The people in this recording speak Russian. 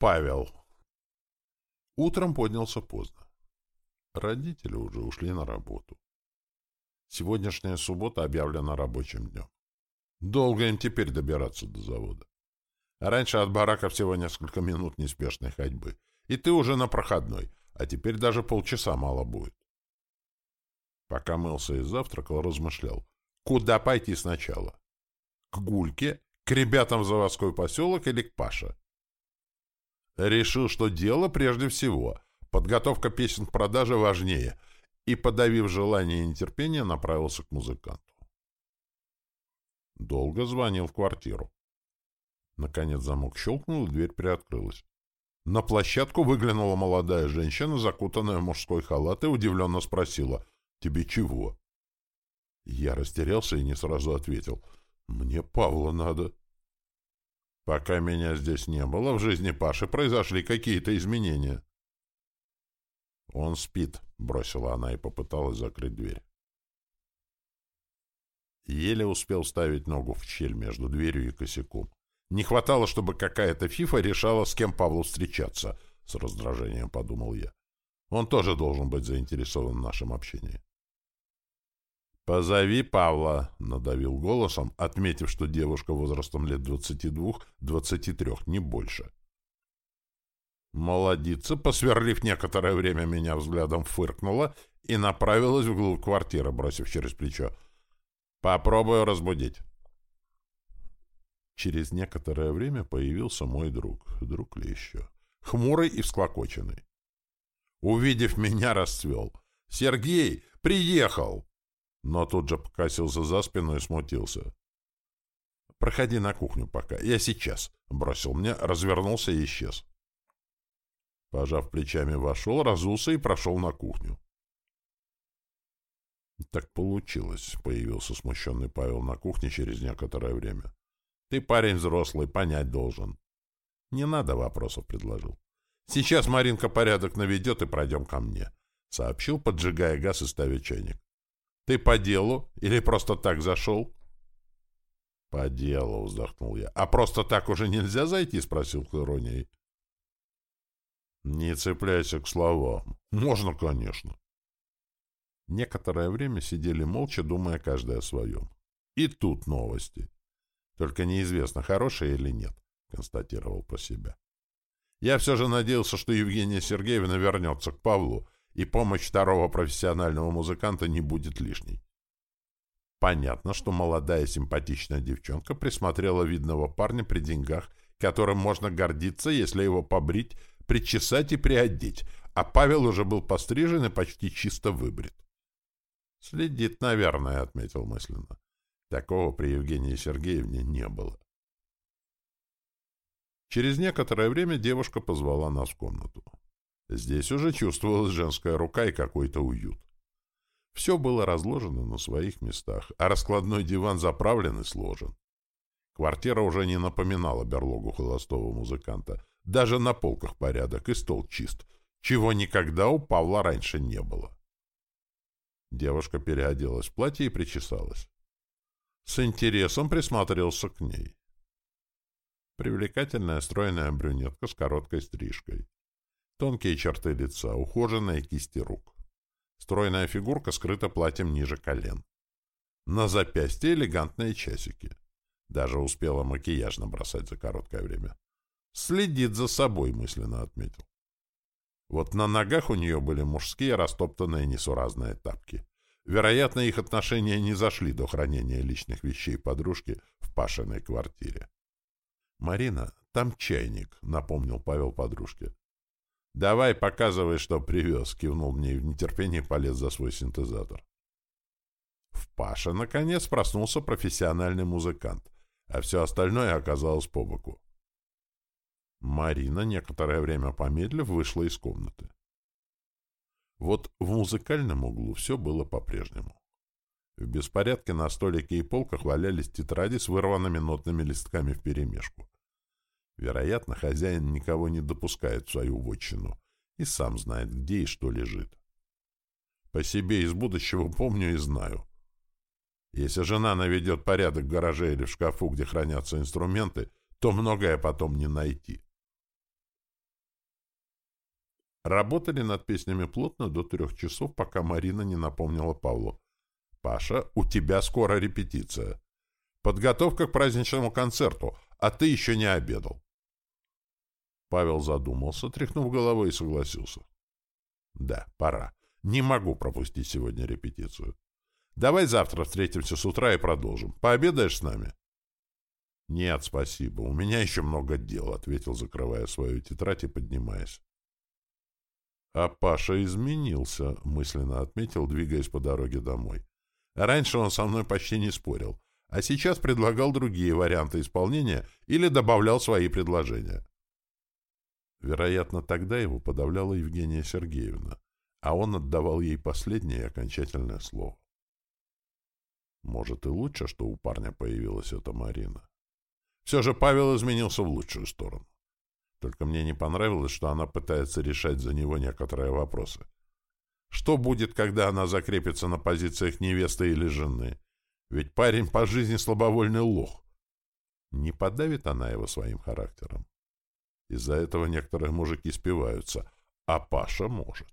Павел. Утром поднялся поздно. Родители уже ушли на работу. Сегодняшняя суббота объявлена рабочим днем. Долго им теперь добираться до завода. раньше от барака всего несколько минут неспешной ходьбы. И ты уже на проходной, а теперь даже полчаса мало будет. Пока мылся и завтракал, размышлял. Куда пойти сначала? К Гульке? К ребятам в заводской поселок или к Паше? Решил, что дело прежде всего. Подготовка песен к продаже важнее. И, подавив желание и нетерпение, направился к музыканту. Долго звонил в квартиру. Наконец замок щелкнул, и дверь приоткрылась. На площадку выглянула молодая женщина, закутанная в мужской халат, и удивленно спросила, «Тебе чего?» Я растерялся и не сразу ответил, «Мне Павла надо». Пока меня здесь не было, в жизни Паши произошли какие-то изменения. «Он спит», — бросила она и попыталась закрыть дверь. Еле успел ставить ногу в щель между дверью и косяком. Не хватало, чтобы какая-то фифа решала, с кем Павлу встречаться, — с раздражением подумал я. Он тоже должен быть заинтересован в нашем общении. «Позови Павла», — надавил голосом, отметив, что девушка возрастом лет двадцати двух-двадцати трех, не больше. Молодица, посверлив некоторое время меня взглядом, фыркнула и направилась вглубь квартиры, бросив через плечо. «Попробую разбудить». Через некоторое время появился мой друг, друг ли еще, хмурый и всклокоченный. Увидев меня, расцвел. «Сергей, приехал!» Но тут же покосился за спину и смутился. «Проходи на кухню пока. Я сейчас», — бросил мне, развернулся и исчез. Пожав плечами, вошел, разулся и прошел на кухню. «Так получилось», — появился смущенный Павел на кухне через некоторое время. «Ты парень взрослый, понять должен». «Не надо вопросов», — предложил. «Сейчас Маринка порядок наведет и пройдем ко мне», — сообщил, поджигая газ и ставя чайник. Ты по делу или просто так зашел? — По делу, — вздохнул я. — А просто так уже нельзя зайти? — спросил с Не цепляйся к словам. Можно, конечно. Некоторое время сидели молча, думая каждый о своем. И тут новости. Только неизвестно, хорошие или нет, — констатировал про себя. Я все же надеялся, что Евгения Сергеевна вернется к Павлу, и помощь второго профессионального музыканта не будет лишней. Понятно, что молодая симпатичная девчонка присмотрела видного парня при деньгах, которым можно гордиться, если его побрить, причесать и приодеть, а Павел уже был пострижен и почти чисто выбрит. «Следит, наверное», — отметил мысленно. Такого при Евгении Сергеевне не было. Через некоторое время девушка позвала нас в комнату. Здесь уже чувствовалась женская рука и какой-то уют. Все было разложено на своих местах, а раскладной диван заправлен и сложен. Квартира уже не напоминала берлогу холостого музыканта. Даже на полках порядок и стол чист, чего никогда у Павла раньше не было. Девушка переоделась в платье и причесалась. С интересом присмотрелся к ней. Привлекательная стройная брюнетка с короткой стрижкой. Тонкие черты лица, ухоженные кисти рук. Стройная фигурка скрыта платьем ниже колен. На запястье элегантные часики. Даже успела макияж набросать за короткое время. Следит за собой, мысленно отметил. Вот на ногах у нее были мужские растоптанные несуразные тапки. Вероятно, их отношения не зашли до хранения личных вещей подружки в Пашиной квартире. «Марина, там чайник», — напомнил Павел подружке. «Давай, показывай, что привез», — кивнул мне и в нетерпении полез за свой синтезатор. В Паше, наконец, проснулся профессиональный музыкант, а все остальное оказалось по боку. Марина, некоторое время помедлив, вышла из комнаты. Вот в музыкальном углу все было по-прежнему. В беспорядке на столике и полках валялись тетради с вырванными нотными листками вперемешку. Вероятно, хозяин никого не допускает в свою вотчину и сам знает, где и что лежит. По себе из будущего помню и знаю. Если жена наведет порядок в гараже или в шкафу, где хранятся инструменты, то многое потом не найти. Работали над песнями плотно до трех часов, пока Марина не напомнила Павлу. «Паша, у тебя скоро репетиция. Подготовка к праздничному концерту, а ты еще не обедал». Павел задумался, тряхнув головой и согласился. «Да, пора. Не могу пропустить сегодня репетицию. Давай завтра встретимся с утра и продолжим. Пообедаешь с нами?» «Нет, спасибо. У меня еще много дел», — ответил, закрывая свою тетрадь и поднимаясь. «А Паша изменился», — мысленно отметил, двигаясь по дороге домой. «Раньше он со мной почти не спорил, а сейчас предлагал другие варианты исполнения или добавлял свои предложения». Вероятно, тогда его подавляла Евгения Сергеевна, а он отдавал ей последнее окончательное слово. Может, и лучше, что у парня появилась эта Марина. Все же Павел изменился в лучшую сторону. Только мне не понравилось, что она пытается решать за него некоторые вопросы. Что будет, когда она закрепится на позициях невесты или жены? Ведь парень по жизни слабовольный лох. Не подавит она его своим характером? Из-за этого некоторые мужики спиваются, а Паша может.